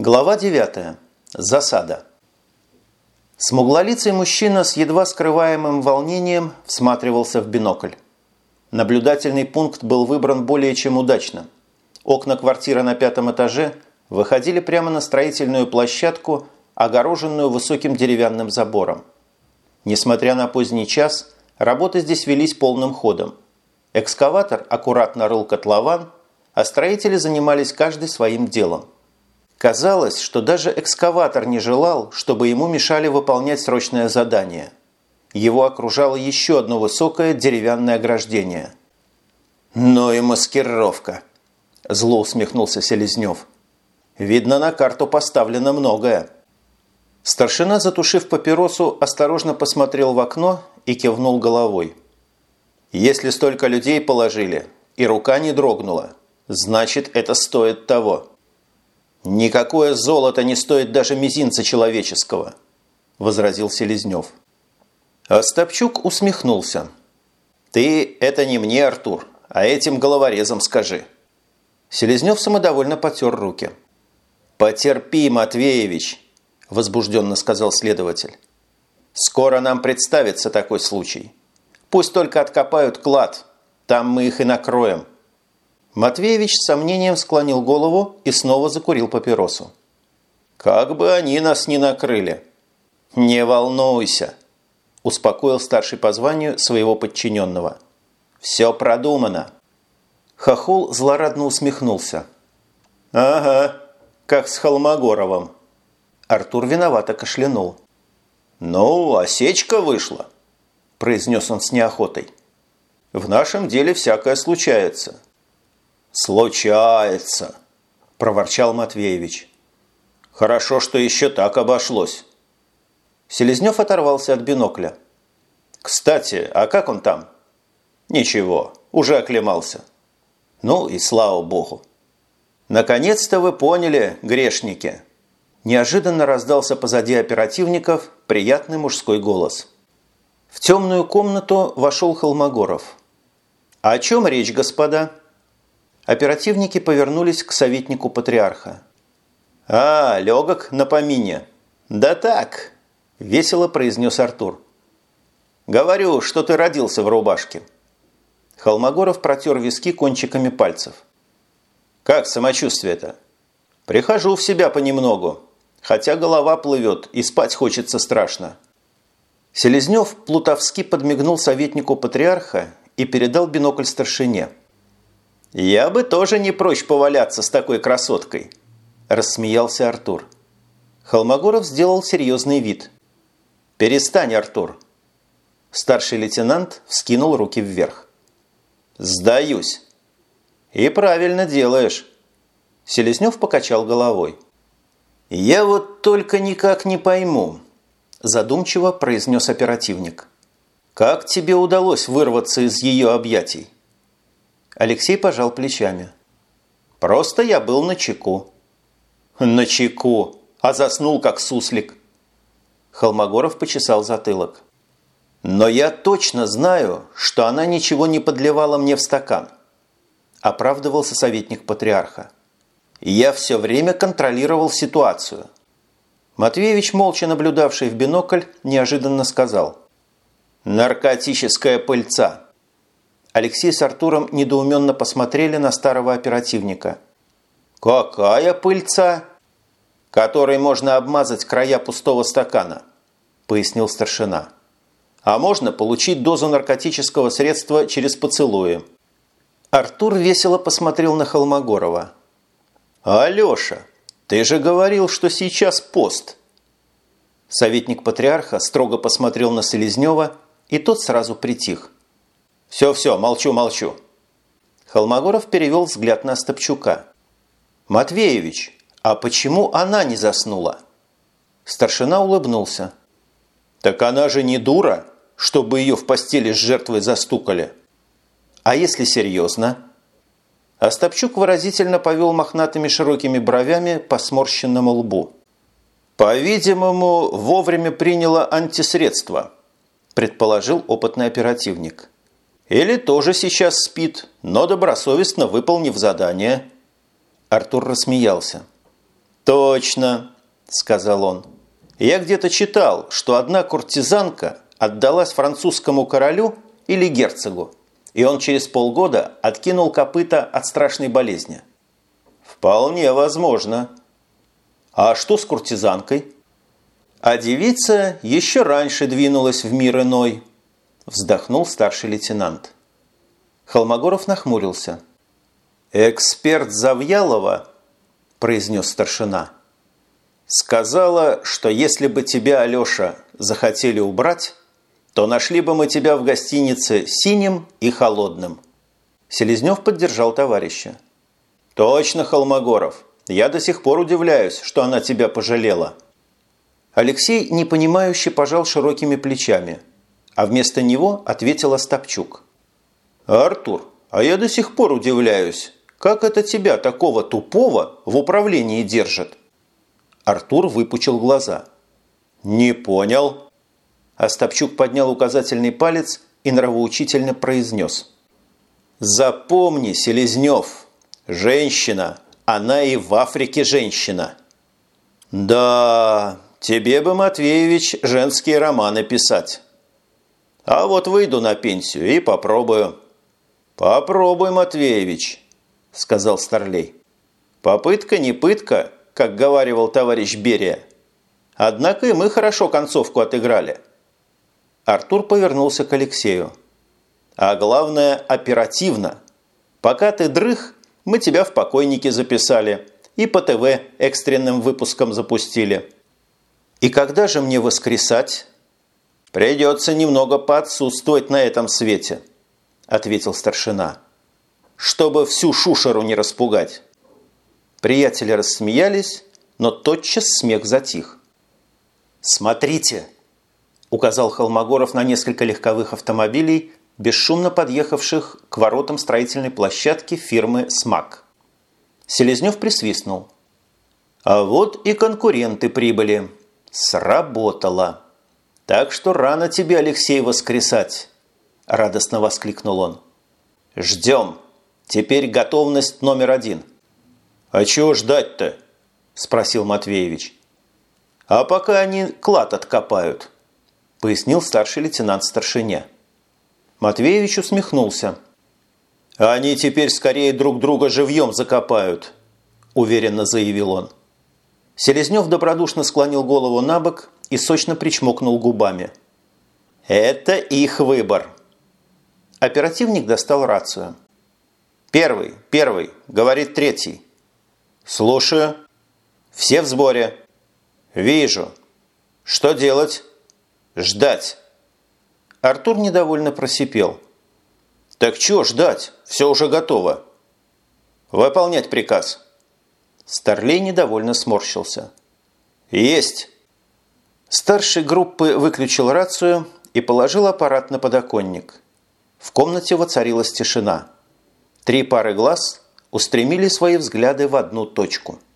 Глава 9. Засада. Смуглолицый мужчина с едва скрываемым волнением всматривался в бинокль. Наблюдательный пункт был выбран более чем удачно. Окна квартиры на пятом этаже выходили прямо на строительную площадку, огороженную высоким деревянным забором. Несмотря на поздний час, работы здесь велись полным ходом. Экскаватор аккуратно рыл котлован, а строители занимались каждый своим делом. Казалось, что даже экскаватор не желал, чтобы ему мешали выполнять срочное задание – его окружало еще одно высокое деревянное ограждение. «Ну и маскировка!» – зло усмехнулся Селезнев. «Видно, на карту поставлено многое». Старшина, затушив папиросу, осторожно посмотрел в окно и кивнул головой. «Если столько людей положили, и рука не дрогнула, значит, это стоит того». «Никакое золото не стоит даже мизинца человеческого», – возразил Селезнев. Остапчук усмехнулся. «Ты это не мне, Артур, а этим головорезом скажи». Селезнев самодовольно потер руки. «Потерпи, Матвеевич», – возбужденно сказал следователь. «Скоро нам представится такой случай. Пусть только откопают клад, там мы их и накроем». Матвеевич с сомнением склонил голову и снова закурил папиросу. «Как бы они нас не накрыли!» «Не волнуйся!» успокоил старший по званию своего подчиненного. «Все продумано». Хохол злорадно усмехнулся. «Ага, как с Холмогоровым». Артур виновато кашлянул. «Ну, осечка вышла», – произнес он с неохотой. «В нашем деле всякое случается». «Случается», – проворчал Матвеевич. «Хорошо, что еще так обошлось». Селезнев оторвался от бинокля. «Кстати, а как он там?» «Ничего, уже оклемался». «Ну и слава богу». «Наконец-то вы поняли, грешники!» Неожиданно раздался позади оперативников приятный мужской голос. В темную комнату вошел Холмогоров. «О чем речь, господа?» Оперативники повернулись к советнику патриарха. «А, легок на помине. Да так, – весело произнес Артур. «Говорю, что ты родился в рубашке». Холмогоров протер виски кончиками пальцев. «Как самочувствие-то?» «Прихожу в себя понемногу, хотя голова плывет и спать хочется страшно». Селезнев плутовски подмигнул советнику патриарха и передал бинокль старшине. «Я бы тоже не прочь поваляться с такой красоткой», – рассмеялся Артур. Холмогоров сделал серьезный вид – «Перестань, Артур!» Старший лейтенант вскинул руки вверх. «Сдаюсь!» «И правильно делаешь!» Селезнев покачал головой. «Я вот только никак не пойму», – задумчиво произнес оперативник. «Как тебе удалось вырваться из ее объятий?» Алексей пожал плечами. «Просто я был на чеку». «На чеку, а заснул как суслик. Холмогоров почесал затылок. «Но я точно знаю, что она ничего не подливала мне в стакан», оправдывался советник патриарха. «Я все время контролировал ситуацию». Матвеевич, молча наблюдавший в бинокль, неожиданно сказал. «Наркотическая пыльца». Алексей с Артуром недоуменно посмотрели на старого оперативника. «Какая пыльца?» «Которой можно обмазать края пустого стакана» пояснил старшина. А можно получить дозу наркотического средства через поцелуи. Артур весело посмотрел на Холмогорова. «Алеша, ты же говорил, что сейчас пост!» Советник патриарха строго посмотрел на Селезнева, и тот сразу притих. «Все-все, молчу-молчу!» Холмогоров перевел взгляд на Стопчука. «Матвеевич, а почему она не заснула?» Старшина улыбнулся. Так она же не дура, чтобы ее в постели с жертвой застукали. А если серьезно? Остапчук выразительно повел мохнатыми широкими бровями по сморщенному лбу. «По-видимому, вовремя приняла антисредство», предположил опытный оперативник. «Или тоже сейчас спит, но добросовестно выполнив задание». Артур рассмеялся. «Точно», – сказал он. «Я где-то читал, что одна куртизанка отдалась французскому королю или герцогу, и он через полгода откинул копыта от страшной болезни». «Вполне возможно». «А что с куртизанкой?» А девица еще раньше двинулась в мир иной, вздохнул старший лейтенант. Холмогоров нахмурился. «Эксперт Завьялова», – произнес старшина, – «сказала, что если бы тебя, Алеша, захотели убрать, то нашли бы мы тебя в гостинице синим и холодным». Селезнев поддержал товарища. «Точно, Холмогоров. Я до сих пор удивляюсь, что она тебя пожалела». Алексей непонимающе пожал широкими плечами, а вместо него ответил Остапчук. «Артур, а я до сих пор удивляюсь, как это тебя, такого тупого, в управлении держит?» Артур выпучил глаза. «Не понял». Остапчук поднял указательный палец и нравоучительно произнес. «Запомни, Селезнев, женщина, она и в Африке женщина». «Да, Тебе бы, Матвеевич, женские романы писать. А вот выйду на пенсию и попробую. Попробуй, Матвеевич, сказал Старлей. Попытка не пытка, как говаривал товарищ Берия. Однако и мы хорошо концовку отыграли. Артур повернулся к Алексею. А главное, оперативно. Пока ты дрых, мы тебя в покойники записали и по ТВ экстренным выпуском запустили. «И когда же мне воскресать?» «Придется немного поотсутствовать на этом свете», – ответил старшина. «Чтобы всю шушеру не распугать». Приятели рассмеялись, но тотчас смех затих. «Смотрите!» – указал Холмогоров на несколько легковых автомобилей, бесшумно подъехавших к воротам строительной площадки фирмы «СМАК». Селезнев присвистнул. «А вот и конкуренты прибыли». Сработало. Так что рано тебе, Алексей, воскресать, радостно воскликнул он. Ждем. Теперь готовность номер один. А чего ждать-то? Спросил Матвеевич. А пока они клад откопают, пояснил старший лейтенант старшине. Матвеевич усмехнулся. «Они теперь скорее друг друга живьем закопают», – уверенно заявил он. Селезнев добродушно склонил голову на бок и сочно причмокнул губами. «Это их выбор». Оперативник достал рацию. «Первый, первый», – говорит третий. «Слушаю». «Все в сборе». «Вижу». «Что делать?» «Ждать». Артур недовольно просипел. «Так чего ждать? Все уже готово». «Выполнять приказ». Старлей недовольно сморщился. «Есть!» Старший группы выключил рацию и положил аппарат на подоконник. В комнате воцарилась тишина. Три пары глаз устремили свои взгляды в одну точку –